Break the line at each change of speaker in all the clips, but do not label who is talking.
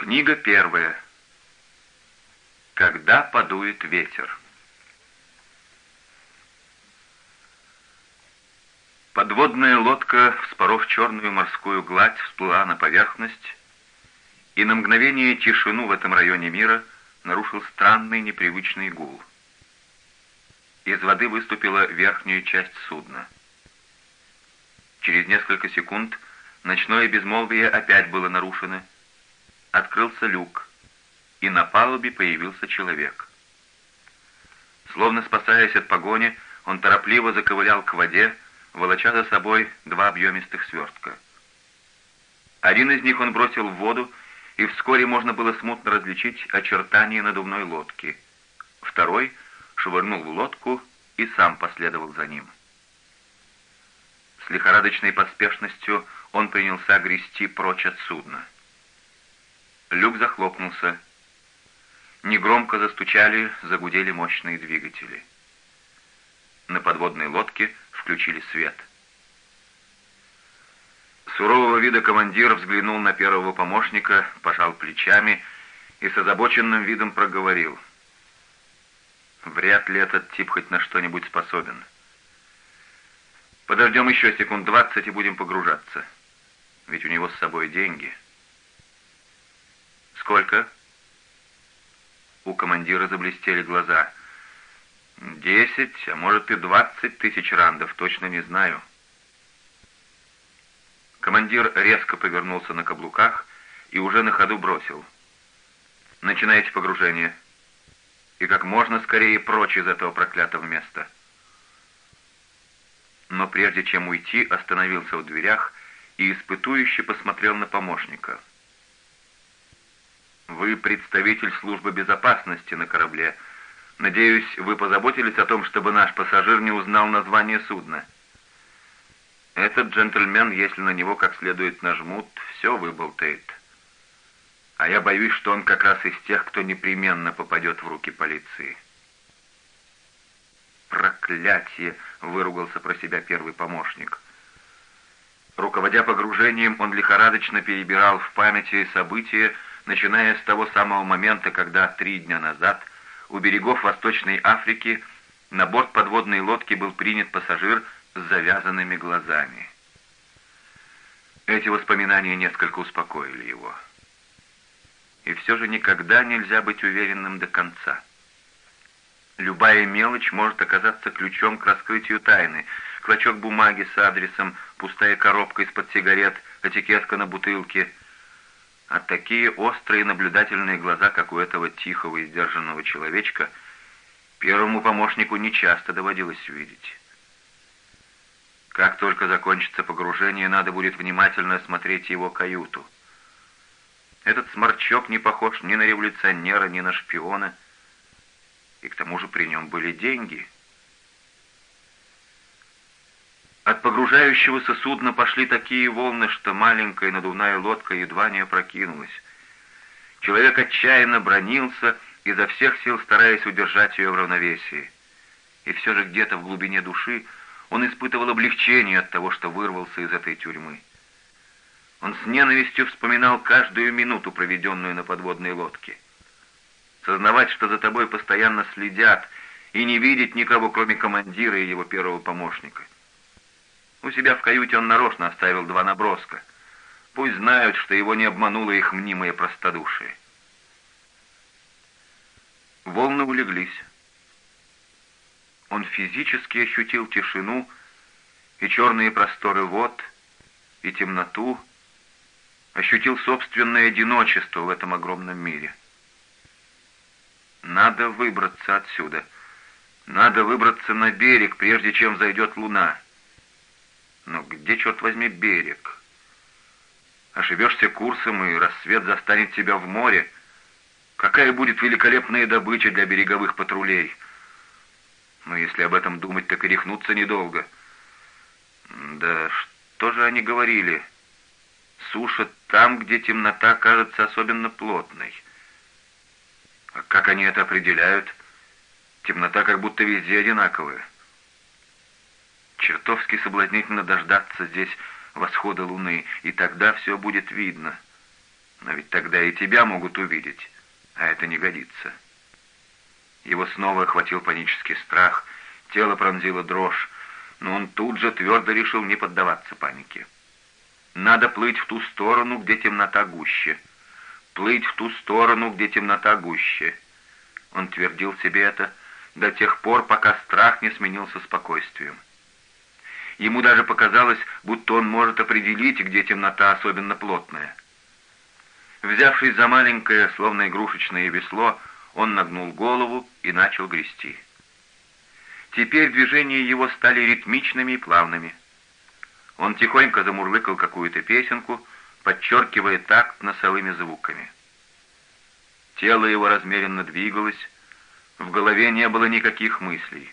Книга первая. Когда подует ветер. Подводная лодка, вспоров черную морскую гладь, всплыла на поверхность, и на мгновение тишину в этом районе мира нарушил странный непривычный гул. Из воды выступила верхняя часть судна. Через несколько секунд ночное безмолвие опять было нарушено, открылся люк, и на палубе появился человек. Словно спасаясь от погони, он торопливо заковылял к воде, волоча за собой два объемистых свертка. Один из них он бросил в воду, и вскоре можно было смутно различить очертания надувной лодки. Второй швырнул в лодку и сам последовал за ним. С лихорадочной поспешностью он принялся грести прочь от судна. Люк захлопнулся. Негромко застучали, загудели мощные двигатели. На подводной лодке включили свет. Сурового вида командир взглянул на первого помощника, пожал плечами и с озабоченным видом проговорил. «Вряд ли этот тип хоть на что-нибудь способен. Подождем еще секунд двадцать и будем погружаться. Ведь у него с собой деньги». «Сколько?» У командира заблестели глаза. «Десять, а может и двадцать тысяч рандов, точно не знаю». Командир резко повернулся на каблуках и уже на ходу бросил. «Начинайте погружение. И как можно скорее прочь из этого проклятого места». Но прежде чем уйти, остановился в дверях и испытующе посмотрел на помощника. Вы представитель службы безопасности на корабле. Надеюсь, вы позаботились о том, чтобы наш пассажир не узнал название судна. Этот джентльмен, если на него как следует нажмут, все выболтает. А я боюсь, что он как раз из тех, кто непременно попадет в руки полиции. «Проклятие!» — выругался про себя первый помощник. Руководя погружением, он лихорадочно перебирал в памяти события, начиная с того самого момента, когда три дня назад у берегов Восточной Африки на борт подводной лодки был принят пассажир с завязанными глазами. Эти воспоминания несколько успокоили его. И все же никогда нельзя быть уверенным до конца. Любая мелочь может оказаться ключом к раскрытию тайны. Клочок бумаги с адресом, пустая коробка из-под сигарет, этикетка на бутылке — а такие острые наблюдательные глаза, как у этого тихого и сдержанного человечка, первому помощнику нечасто доводилось видеть. Как только закончится погружение, надо будет внимательно осмотреть его каюту. Этот сморчок не похож ни на революционера, ни на шпиона, и к тому же при нем были деньги — От погружающегося судна пошли такие волны, что маленькая надувная лодка едва не опрокинулась. Человек отчаянно бронился, изо всех сил стараясь удержать ее в равновесии. И все же где-то в глубине души он испытывал облегчение от того, что вырвался из этой тюрьмы. Он с ненавистью вспоминал каждую минуту, проведенную на подводной лодке. Сознавать, что за тобой постоянно следят, и не видеть никого, кроме командира и его первого помощника — у себя в каюте он нарочно оставил два наброска. Пусть знают, что его не обмануло их мнимое простодушие. Волны улеглись. Он физически ощутил тишину и черные просторы вод, и темноту, ощутил собственное одиночество в этом огромном мире. Надо выбраться отсюда. Надо выбраться на берег, прежде чем зайдет луна. Но где, черт возьми, берег? Ошибешься курсом, и рассвет застанет тебя в море. Какая будет великолепная добыча для береговых патрулей? Но если об этом думать, так и рехнуться недолго. Да что же они говорили? Суша там, где темнота кажется особенно плотной. А как они это определяют? Темнота как будто везде одинаковая. Чертовски соблазнительно дождаться здесь восхода луны, и тогда все будет видно. Но ведь тогда и тебя могут увидеть, а это не годится. Его снова охватил панический страх, тело пронзило дрожь, но он тут же твердо решил не поддаваться панике. Надо плыть в ту сторону, где темнота гуще. Плыть в ту сторону, где темнота гуще. Он твердил себе это до тех пор, пока страх не сменился спокойствием. Ему даже показалось, будто он может определить, где темнота особенно плотная. Взявшись за маленькое, словно игрушечное весло, он нагнул голову и начал грести. Теперь движения его стали ритмичными и плавными. Он тихонько замурлыкал какую-то песенку, подчеркивая такт носовыми звуками. Тело его размеренно двигалось, в голове не было никаких мыслей.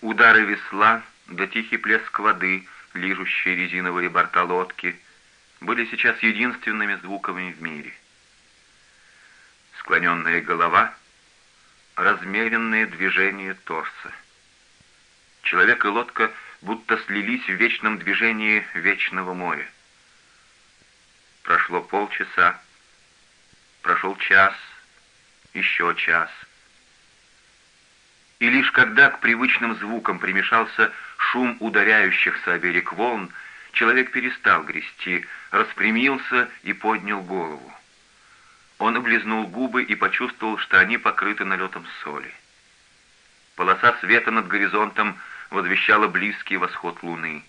Удары весла да тихий плеск воды, лижущие резиновые борта лодки, были сейчас единственными звуками в мире. Склоненная голова, размеренные движения торса. Человек и лодка будто слились в вечном движении вечного моря. Прошло полчаса, прошел час, еще час. И лишь когда к привычным звукам примешался шум ударяющихся о берег волн, человек перестал грести, распрямился и поднял голову. Он облизнул губы и почувствовал, что они покрыты налетом соли. Полоса света над горизонтом возвещала близкий восход луны.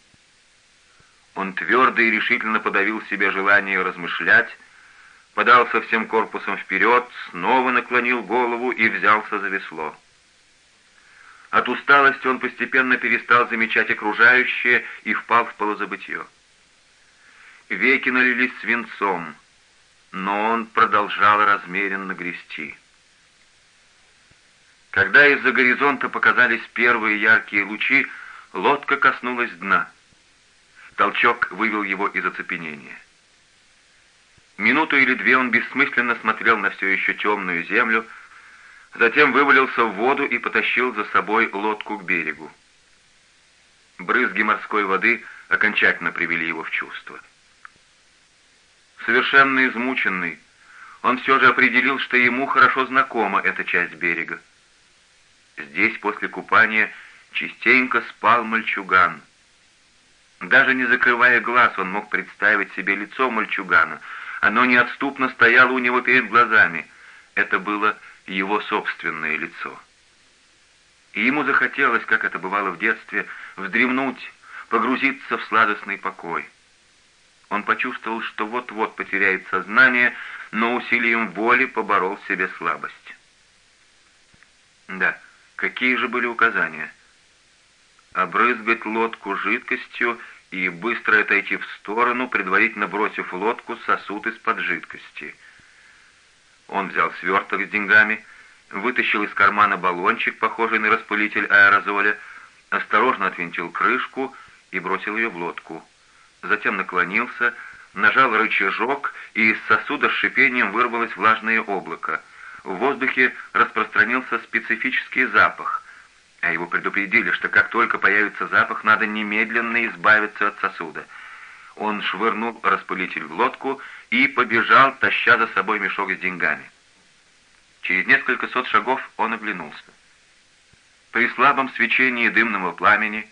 Он твердо и решительно подавил себе желание размышлять, подался всем корпусом вперед, снова наклонил голову и взялся за весло. От усталости он постепенно перестал замечать окружающее и впал в полузабытье. Веки налились свинцом, но он продолжал размеренно грести. Когда из-за горизонта показались первые яркие лучи, лодка коснулась дна. Толчок вывел его из оцепенения. Минуту или две он бессмысленно смотрел на все еще темную землю, затем вывалился в воду и потащил за собой лодку к берегу. Брызги морской воды окончательно привели его в чувство. Совершенно измученный, он все же определил, что ему хорошо знакома эта часть берега. Здесь после купания частенько спал мальчуган. Даже не закрывая глаз, он мог представить себе лицо мальчугана. Оно неотступно стояло у него перед глазами. Это было его собственное лицо. И ему захотелось, как это бывало в детстве, вздремнуть, погрузиться в сладостный покой. Он почувствовал, что вот-вот потеряет сознание, но усилием воли поборол в себе слабость. Да, какие же были указания? Обрызгать лодку жидкостью и быстро отойти в сторону, предварительно бросив лодку сосуд из-под жидкости — он взял сверток с деньгами, вытащил из кармана баллончик, похожий на распылитель аэрозоля, осторожно отвинтил крышку и бросил ее в лодку. Затем наклонился, нажал рычажок, и из сосуда с шипением вырвалось влажное облако. В воздухе распространился специфический запах, а его предупредили, что как только появится запах, надо немедленно избавиться от сосуда — он швырнул распылитель в лодку и побежал, таща за собой мешок с деньгами. Через несколько сот шагов он оглянулся. При слабом свечении дымного пламени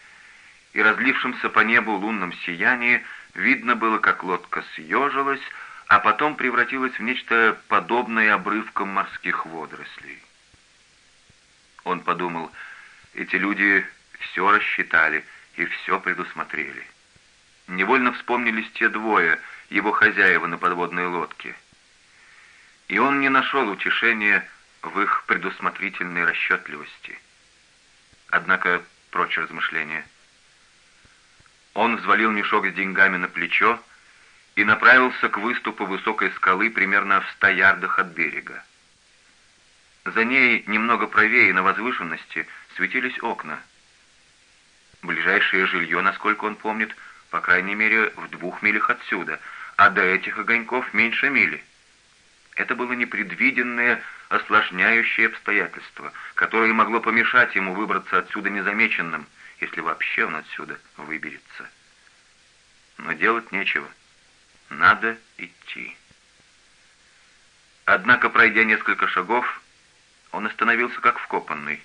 и разлившемся по небу лунном сиянии видно было, как лодка съежилась, а потом превратилась в нечто подобное обрывкам морских водорослей. Он подумал, эти люди все рассчитали и все предусмотрели. Невольно вспомнились те двое, его хозяева на подводной лодке. И он не нашел утешения в их предусмотрительной расчетливости. Однако, прочь размышления. Он взвалил мешок с деньгами на плечо и направился к выступу высокой скалы примерно в ста ярдах от берега. За ней, немного правее, на возвышенности, светились окна. Ближайшее жилье, насколько он помнит, — по крайней мере, в двух милях отсюда, а до этих огоньков меньше мили. Это было непредвиденное, осложняющее обстоятельство, которое могло помешать ему выбраться отсюда незамеченным, если вообще он отсюда выберется. Но делать нечего. Надо идти. Однако, пройдя несколько шагов, он остановился как вкопанный.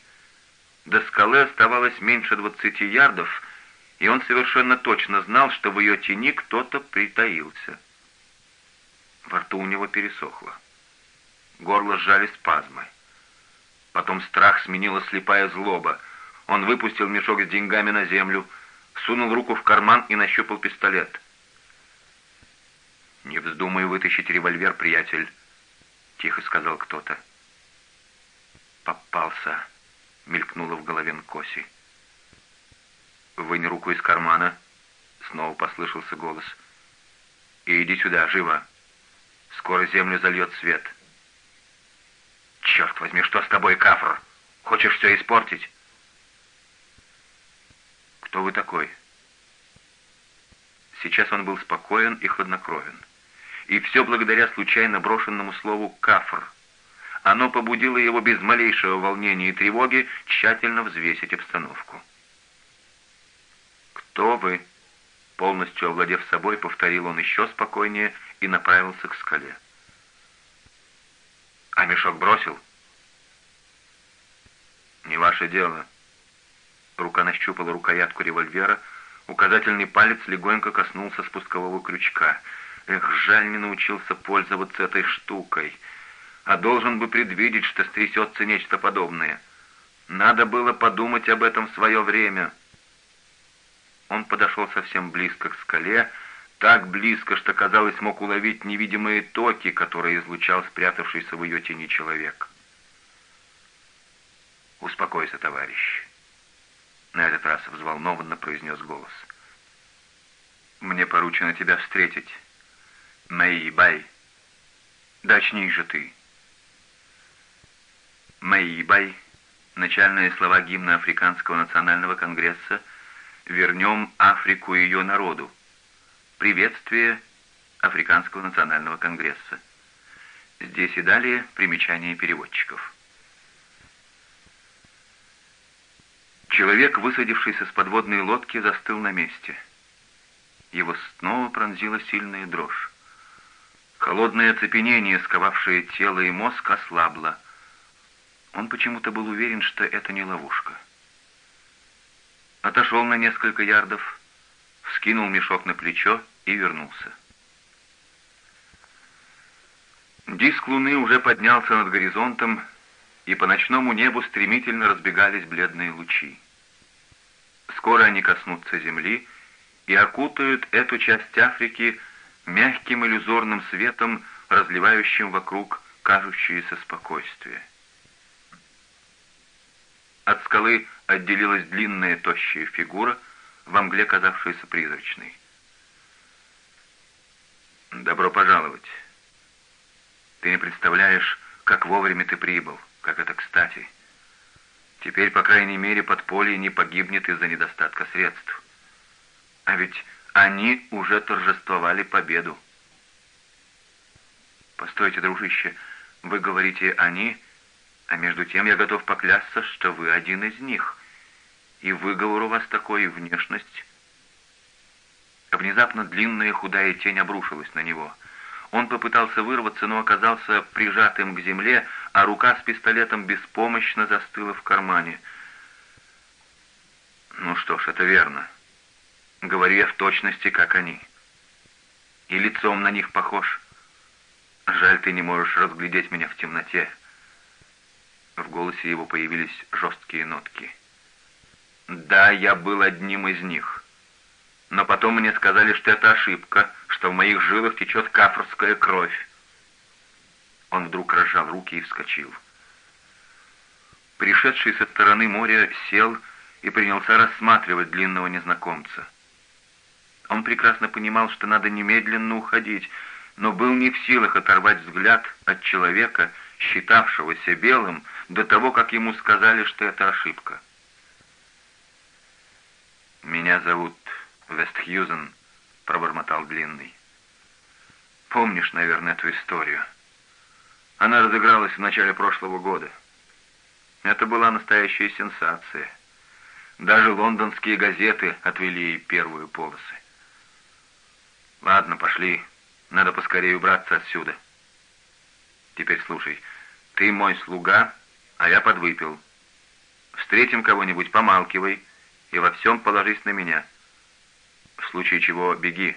До скалы оставалось меньше двадцати ярдов, и он совершенно точно знал, что в ее тени кто-то притаился. Во рту у него пересохло. Горло сжали спазмы. Потом страх сменила слепая злоба. Он выпустил мешок с деньгами на землю, сунул руку в карман и нащупал пистолет. «Не вздумай вытащить револьвер, приятель», — тихо сказал кто-то. «Попался», — мелькнуло в голове Нкоси. «Вынь руку из кармана», — снова послышался голос. «И иди сюда, живо. Скоро землю зальет свет». «Черт возьми, что с тобой, Кафр? Хочешь все испортить?» «Кто вы такой?» Сейчас он был спокоен и хладнокровен. И все благодаря случайно брошенному слову «кафр». Оно побудило его без малейшего волнения и тревоги тщательно взвесить обстановку. «Кто вы?» Полностью овладев собой, повторил он еще спокойнее и направился к скале. «А мешок бросил?» «Не ваше дело». Рука нащупала рукоятку револьвера, указательный палец легонько коснулся спускового крючка. Эх, жаль, не научился пользоваться этой штукой. А должен бы предвидеть, что стрясется нечто подобное. Надо было подумать об этом в свое время». Он подошел совсем близко к скале, так близко, что, казалось, мог уловить невидимые токи, которые излучал спрятавшийся в ее тени человек. «Успокойся, товарищ», — на этот раз взволнованно произнес голос. «Мне поручено тебя встретить. Мэй Бай. Да очнись же ты». Мэй Бай — начальные слова гимна Африканского национального конгресса — вернем Африку ее народу. Приветствие Африканского национального конгресса. Здесь и далее примечание переводчиков. Человек, высадившийся с подводной лодки, застыл на месте. Его снова пронзила сильная дрожь. Холодное оцепенение, сковавшее тело и мозг, ослабло. Он почему-то был уверен, что это не ловушка отошел на несколько ярдов, вскинул мешок на плечо и вернулся. Диск луны уже поднялся над горизонтом, и по ночному небу стремительно разбегались бледные лучи. Скоро они коснутся земли и окутают эту часть Африки мягким иллюзорным светом, разливающим вокруг кажущееся спокойствие. От скалы отделилась длинная тощая фигура, во мгле казавшаяся призрачной. «Добро пожаловать. Ты не представляешь, как вовремя ты прибыл, как это кстати. Теперь, по крайней мере, подполье не погибнет из-за недостатка средств. А ведь они уже торжествовали победу. Постойте, дружище, вы говорите «они», а между тем я готов поклясться, что вы один из них. И выговор у вас такой, и внешность. Внезапно длинная худая тень обрушилась на него. Он попытался вырваться, но оказался прижатым к земле, а рука с пистолетом беспомощно застыла в кармане. Ну что ж, это верно. Говорю я в точности, как они. И лицом на них похож. Жаль, ты не можешь разглядеть меня в темноте. В голосе его появились жесткие нотки. «Да, я был одним из них. Но потом мне сказали, что это ошибка, что в моих жилах течет кафрская кровь». Он вдруг разжал руки и вскочил. Пришедший со стороны моря сел и принялся рассматривать длинного незнакомца. Он прекрасно понимал, что надо немедленно уходить, но был не в силах оторвать взгляд от человека, считавшегося белым, до того, как ему сказали, что это ошибка. «Меня зовут Вестхьюзен», — пробормотал Длинный. «Помнишь, наверное, эту историю? Она разыгралась в начале прошлого года. Это была настоящая сенсация. Даже лондонские газеты отвели ей первую полосы. Ладно, пошли. Надо поскорее убраться отсюда». Теперь слушай, ты мой слуга, а я подвыпил. Встретим кого-нибудь, помалкивай и во всем положись на меня. В случае чего беги.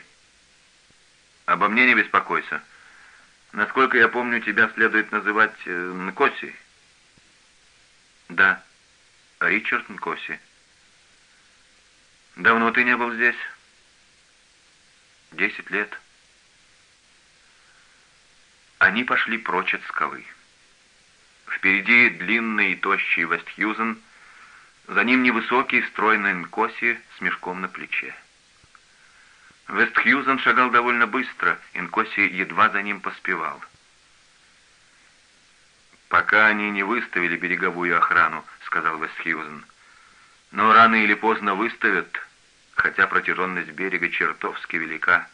Обо мне не беспокойся. Насколько я помню, тебя следует называть э, Нкоси. Да, Ричард Нкоси. Давно ты не был здесь? Десять лет. Они пошли прочь от скалы. Впереди длинный и тощий Вестхьюзен, за ним невысокий, стройный Нкоси с мешком на плече. Вестхьюзен шагал довольно быстро, Инкоси едва за ним поспевал. «Пока они не выставили береговую охрану», — сказал Вестхьюзен. «Но рано или поздно выставят, хотя протяженность берега чертовски велика.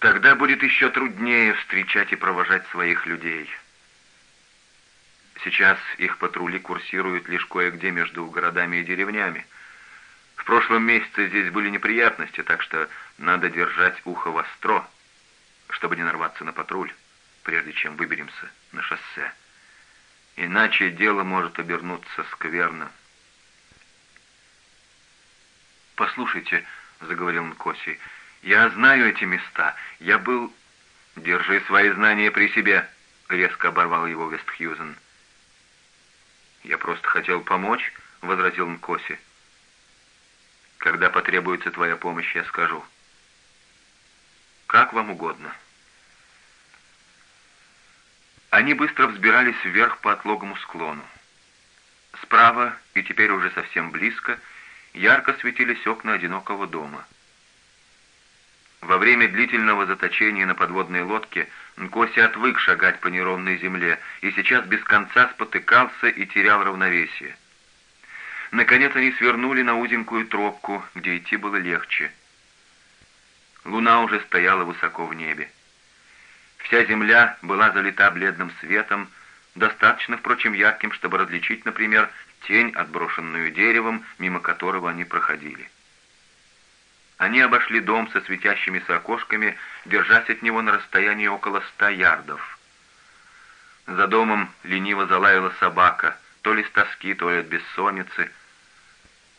Тогда будет еще труднее встречать и провожать своих людей». Сейчас их патрули курсируют лишь кое-где между городами и деревнями. В прошлом месяце здесь были неприятности, так что надо держать ухо востро, чтобы не нарваться на патруль, прежде чем выберемся на шоссе. Иначе дело может обернуться скверно. «Послушайте», — заговорил Нкоси, — «я знаю эти места. Я был...» «Держи свои знания при себе», — резко оборвал его Вестхьюзен. «Я просто хотел помочь», — возразил Нкоси. «Когда потребуется твоя помощь, я скажу». «Как вам угодно». Они быстро взбирались вверх по отлогому склону. Справа, и теперь уже совсем близко, ярко светились окна одинокого дома. Во время длительного заточения на подводной лодке Нкоси отвык шагать по неровной земле и сейчас без конца спотыкался и терял равновесие. Наконец они свернули на узенькую тропку, где идти было легче. Луна уже стояла высоко в небе. Вся земля была залита бледным светом, достаточно, впрочем, ярким, чтобы различить, например, тень, отброшенную деревом, мимо которого они проходили. Они обошли дом со светящимися окошками, держась от него на расстоянии около ста ярдов. За домом лениво залаяла собака, то ли с тоски, то ли от бессонницы.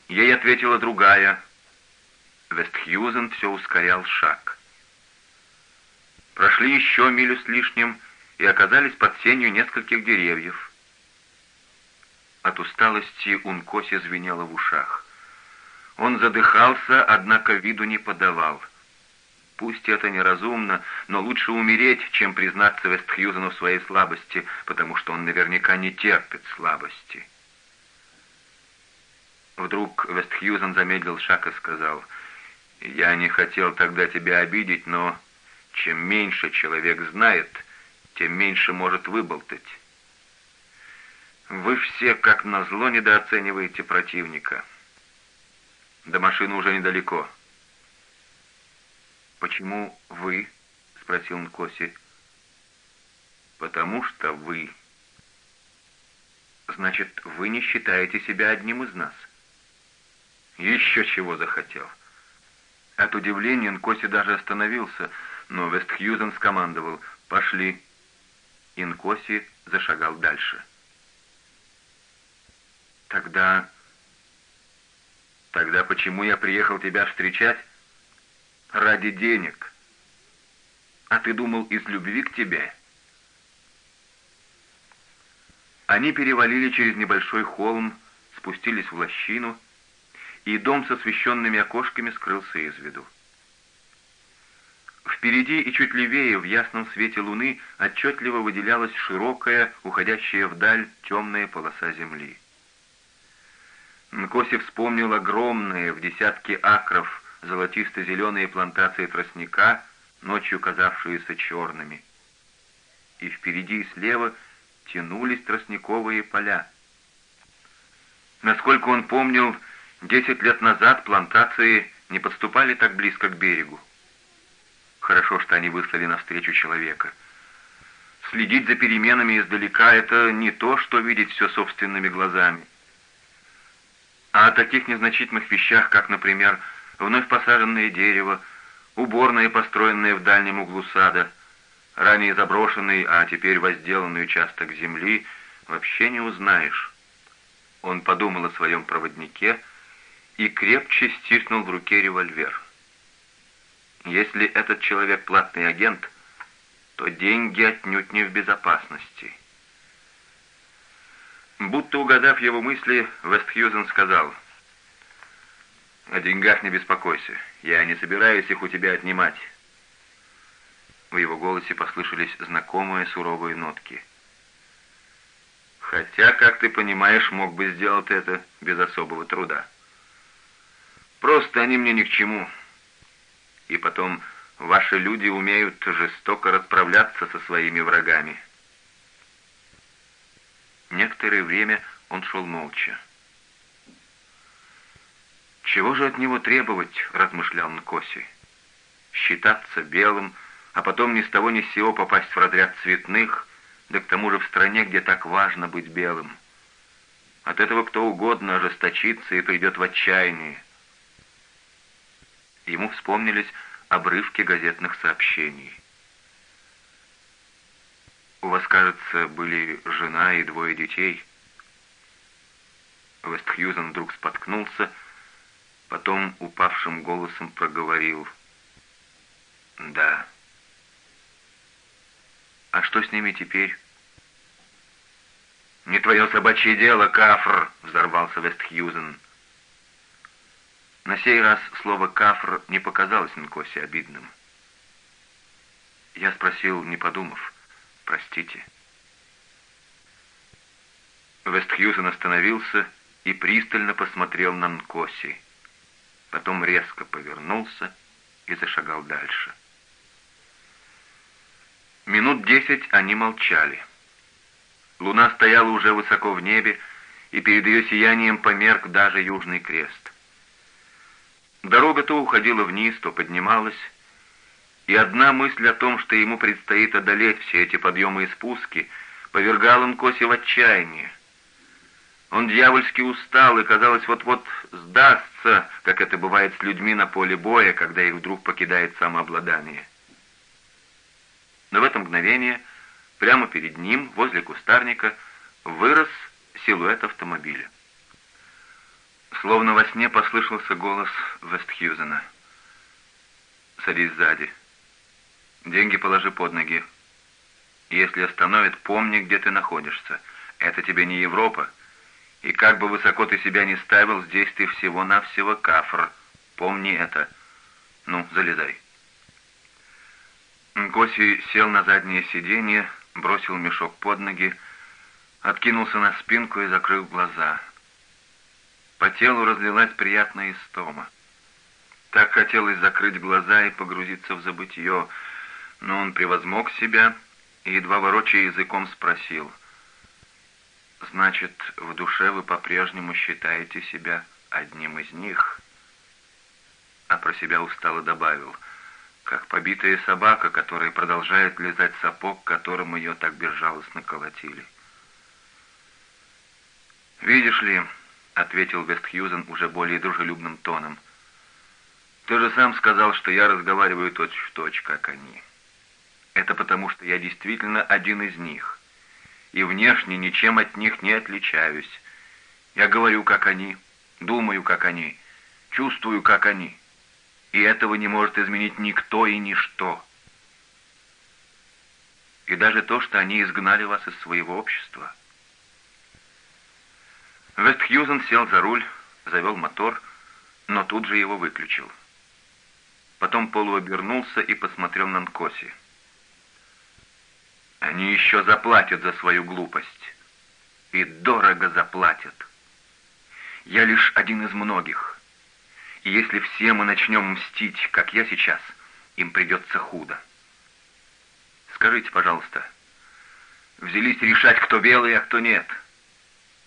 Ей ответила другая. Вестхьюзен все ускорял шаг. Прошли еще милю с лишним и оказались под сенью нескольких деревьев. От усталости Ункоси звенело в ушах. Он задыхался, однако виду не подавал. Пусть это неразумно, но лучше умереть, чем признаться Вестхьюзену в своей слабости, потому что он наверняка не терпит слабости. Вдруг Вестхьюзен замедлил шаг и сказал, «Я не хотел тогда тебя обидеть, но чем меньше человек знает, тем меньше может выболтать. Вы все, как назло, недооцениваете противника». До машины уже недалеко. «Почему вы?» — спросил Нкоси. «Потому что вы». «Значит, вы не считаете себя одним из нас?» «Еще чего захотел». От удивления Нкоси даже остановился, но Вестхьюзен скомандовал «Пошли». И Нкоси зашагал дальше. «Тогда Тогда почему я приехал тебя встречать? Ради денег. А ты думал, из любви к тебе? Они перевалили через небольшой холм, спустились в лощину, и дом с освещенными окошками скрылся из виду. Впереди и чуть левее, в ясном свете луны, отчетливо выделялась широкая, уходящая вдаль темная полоса земли. Нкоси вспомнил огромные, в десятки акров, золотисто-зеленые плантации тростника, ночью казавшиеся черными. И впереди и слева тянулись тростниковые поля. Насколько он помнил, десять лет назад плантации не подступали так близко к берегу. Хорошо, что они выслали навстречу человека. Следить за переменами издалека — это не то, что видеть все собственными глазами. А о таких незначительных вещах, как, например, вновь посаженное дерево, уборная, построенная в дальнем углу сада, ранее заброшенный, а теперь возделанный участок земли, вообще не узнаешь. Он подумал о своем проводнике и крепче стиснул в руке револьвер. Если этот человек платный агент, то деньги отнюдь не в безопасности. Будто угадав его мысли, Вестхьюзен сказал, «О деньгах не беспокойся, я не собираюсь их у тебя отнимать». В его голосе послышались знакомые суровые нотки. «Хотя, как ты понимаешь, мог бы сделать это без особого труда. Просто они мне ни к чему. И потом, ваши люди умеют жестоко расправляться со своими врагами». Некоторое время он шел молча. «Чего же от него требовать?» — размышлял Нкоси. «Считаться белым, а потом ни с того ни с сего попасть в разряд цветных, да к тому же в стране, где так важно быть белым. От этого кто угодно ожесточится и придет в отчаяние». Ему вспомнились обрывки газетных сообщений. У вас, кажется, были жена и двое детей. Вестхьюзен вдруг споткнулся, потом упавшим голосом проговорил. «Да». «А что с ними теперь?» «Не твое собачье дело, Кафр!» — взорвался Вестхьюзен. На сей раз слово «кафр» не показалось Нкосе обидным. Я спросил, не подумав простите». Вестхьюзен остановился и пристально посмотрел на Нкоси. Потом резко повернулся и зашагал дальше. Минут десять они молчали. Луна стояла уже высоко в небе, и перед ее сиянием померк даже Южный Крест. Дорога то уходила вниз, то поднималась, и одна мысль о том, что ему предстоит одолеть все эти подъемы и спуски, повергала Нкоси в отчаяние. Он дьявольски устал и, казалось, вот-вот сдастся, как это бывает с людьми на поле боя, когда их вдруг покидает самообладание. Но в это мгновение, прямо перед ним, возле кустарника, вырос силуэт автомобиля. Словно во сне послышался голос Вестхьюзена. «Садись сзади», Деньги положи под ноги. Если остановят, помни, где ты находишься. Это тебе не Европа. И как бы высоко ты себя не ставил, здесь ты всего-навсего кафр. Помни это. Ну, залезай. Госи сел на заднее сиденье, бросил мешок под ноги, откинулся на спинку и закрыл глаза. По телу разлилась приятная истома. Так хотелось закрыть глаза и погрузиться в забытье, но он превозмог себя и, едва ворочая языком, спросил. «Значит, в душе вы по-прежнему считаете себя одним из них?» А про себя устало добавил, как побитая собака, которая продолжает лизать сапог, которым ее так безжалостно колотили. «Видишь ли», — ответил Вестхьюзен уже более дружелюбным тоном, — «ты же сам сказал, что я разговариваю точь-в-точь, точь, как они». Это потому, что я действительно один из них. И внешне ничем от них не отличаюсь. Я говорю, как они, думаю, как они, чувствую, как они. И этого не может изменить никто и ничто. И даже то, что они изгнали вас из своего общества. Вестхьюзен сел за руль, завел мотор, но тут же его выключил. Потом полуобернулся и посмотрел на Нкоси. Они еще заплатят за свою глупость. И дорого заплатят. Я лишь один из многих. И если все мы начнем мстить, как я сейчас, им придется худо. Скажите, пожалуйста, взялись решать, кто белый, а кто нет.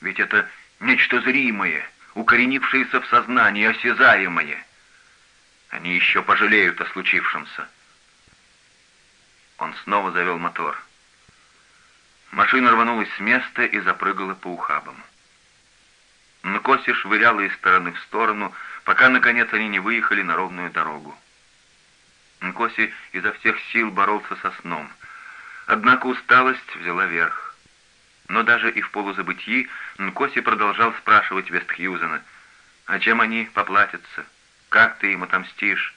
Ведь это нечто зримое, укоренившееся в сознании, осязаемое. Они еще пожалеют о случившемся. Он снова завел мотор. Машина рванулась с места и запрыгала по ухабам. Нкоси швыряла из стороны в сторону, пока, наконец, они не выехали на ровную дорогу. Нкоси изо всех сил боролся со сном. Однако усталость взяла верх. Но даже и в полузабытии Нкоси продолжал спрашивать Вестхьюзена, «А чем они поплатятся? Как ты им отомстишь?»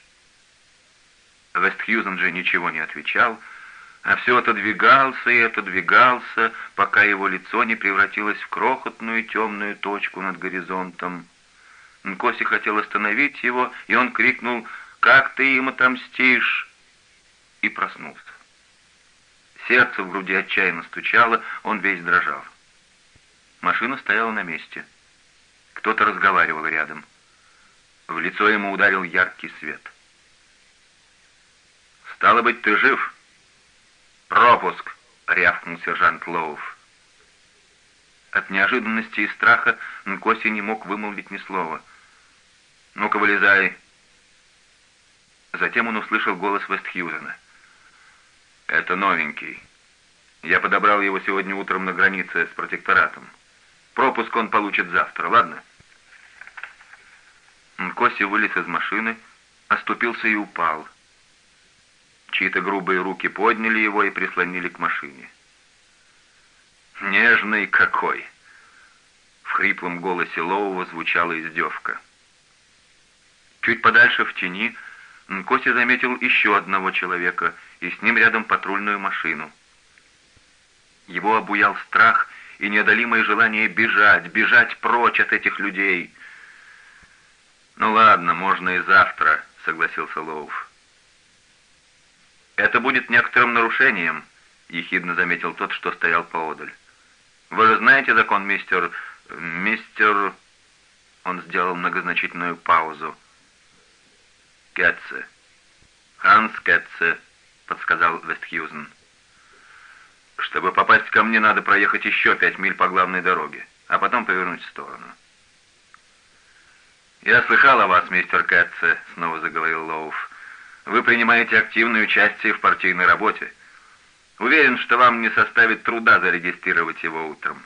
Вестхьюзен же ничего не отвечал, а все отодвигался и отодвигался, пока его лицо не превратилось в крохотную темную точку над горизонтом. Нкоси хотел остановить его, и он крикнул «Как ты им отомстишь?» и проснулся. Сердце в груди отчаянно стучало, он весь дрожал. Машина стояла на месте. Кто-то разговаривал рядом. В лицо ему ударил яркий свет. «Стало быть, ты жив?» «Пропуск!» — рявкнул сержант Лоуф. От неожиданности и страха Нкоси не мог вымолвить ни слова. «Ну-ка, вылезай!» Затем он услышал голос Вестхьюзена. «Это новенький. Я подобрал его сегодня утром на границе с протекторатом. Пропуск он получит завтра, ладно?» Нкоси вылез из машины, оступился и упал. Чьи-то грубые руки подняли его и прислонили к машине. «Нежный какой!» В хриплом голосе Лоува звучала издевка. Чуть подальше в тени Нкоси заметил еще одного человека, и с ним рядом патрульную машину. Его обуял страх и неодолимое желание бежать, бежать прочь от этих людей. «Ну ладно, можно и завтра», — согласился Лоуф. «Это будет некоторым нарушением», — ехидно заметил тот, что стоял поодаль. «Вы же знаете закон, мистер... мистер...» Он сделал многозначительную паузу. «Кетце. Ханс Кетце», — подсказал Вестхьюзен. «Чтобы попасть ко мне, надо проехать еще пять миль по главной дороге, а потом повернуть в сторону». «Я слыхал о вас, мистер Кетце», — снова заговорил Лоуф. Вы принимаете активное участие в партийной работе. Уверен, что вам не составит труда зарегистрировать его утром.